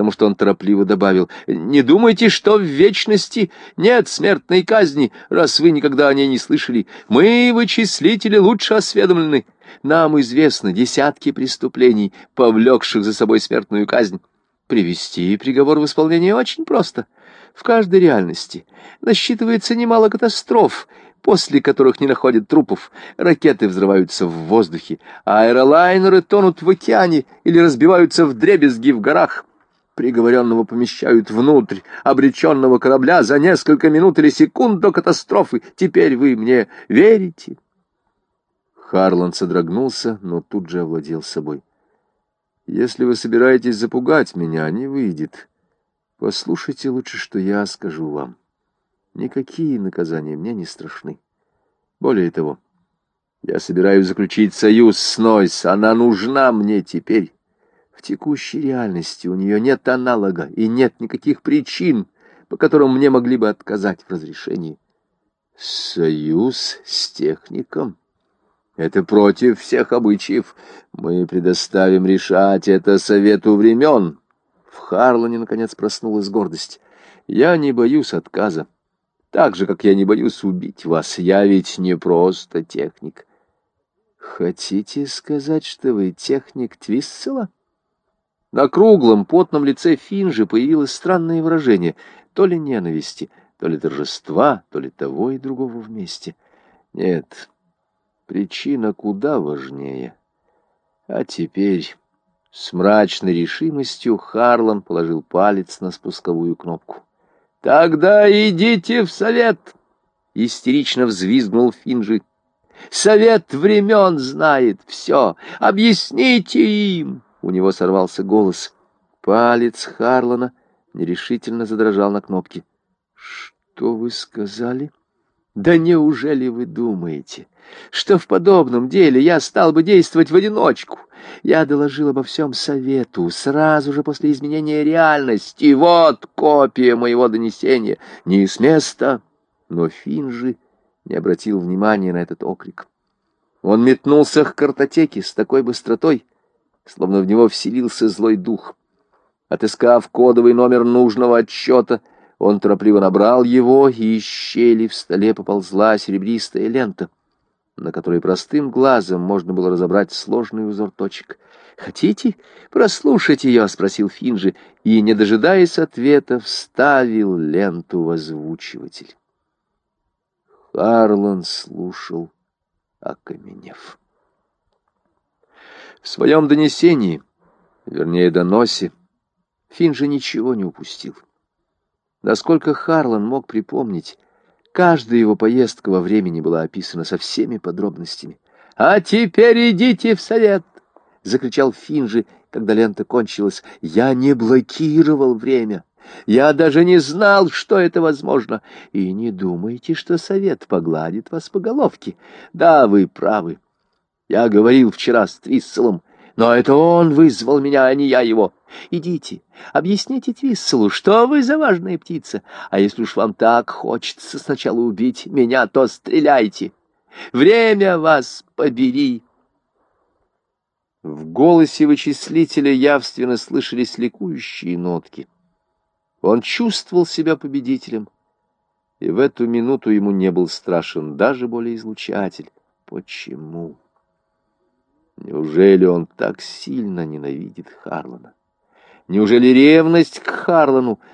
потому что он торопливо добавил, «Не думайте, что в вечности нет смертной казни, раз вы никогда о ней не слышали. Мы, вычислители, лучше осведомлены. Нам известно десятки преступлений, повлекших за собой смертную казнь. Привести приговор в исполнение очень просто. В каждой реальности насчитывается немало катастроф, после которых не находят трупов, ракеты взрываются в воздухе, аэролайнеры тонут в океане или разбиваются в дребезги в горах. Приговоренного помещают внутрь обреченного корабля за несколько минут или секунд до катастрофы. Теперь вы мне верите?» Харлан содрогнулся, но тут же овладел собой. «Если вы собираетесь запугать меня, не выйдет. Послушайте лучше, что я скажу вам». Никакие наказания мне не страшны. Более того, я собираюсь заключить союз с Нойс. Она нужна мне теперь. В текущей реальности у нее нет аналога и нет никаких причин, по которым мне могли бы отказать в разрешении. Союз с техником? Это против всех обычаев. Мы предоставим решать это совету времен. В Харлоне, наконец, проснулась гордость. Я не боюсь отказа. Так же, как я не боюсь убить вас, я ведь не просто техник. Хотите сказать, что вы техник Твиссела? На круглом, потном лице Финжи появилось странное выражение, то ли ненависти, то ли торжества, то ли того и другого вместе. Нет, причина куда важнее. А теперь... С мрачной решимостью Харлан положил палец на спусковую кнопку. «Тогда идите в совет!» — истерично взвизгнул Финджи. «Совет времен знает все! Объясните им!» У него сорвался голос. Палец Харлана нерешительно задрожал на кнопке. «Что вы сказали?» «Да неужели вы думаете, что в подобном деле я стал бы действовать в одиночку?» Я доложил обо всем совету сразу же после изменения реальности. Вот копия моего донесения. Не с места. Но Финжи не обратил внимания на этот окрик. Он метнулся к картотеке с такой быстротой, словно в него вселился злой дух. Отыскав кодовый номер нужного отчета, он торопливо набрал его, и из щели в столе поползла серебристая лента — на которой простым глазом можно было разобрать сложный узор точек. «Хотите прослушать ее?» — спросил Финджи, и, не дожидаясь ответа, вставил ленту в озвучиватель. Харлан слушал, окаменев. В своем донесении, вернее, доносе, Финджи ничего не упустил. Насколько Харлан мог припомнить, Каждая его поездка во времени была описана со всеми подробностями. «А теперь идите в совет!» — закричал Финжи, когда лента кончилась. «Я не блокировал время. Я даже не знал, что это возможно. И не думайте, что совет погладит вас по головке. Да, вы правы. Я говорил вчера с Твисселом, но это он вызвал меня, а не я его. Идите, объясните Твисселу, что вы за важная птица. А если уж вам так хочется сначала убить меня, то стреляйте. Время вас побери. В голосе вычислителя явственно слышались ликующие нотки. Он чувствовал себя победителем, и в эту минуту ему не был страшен даже более излучатель. Почему? Неужели он так сильно ненавидит Харлана? Неужели ревность к Харлану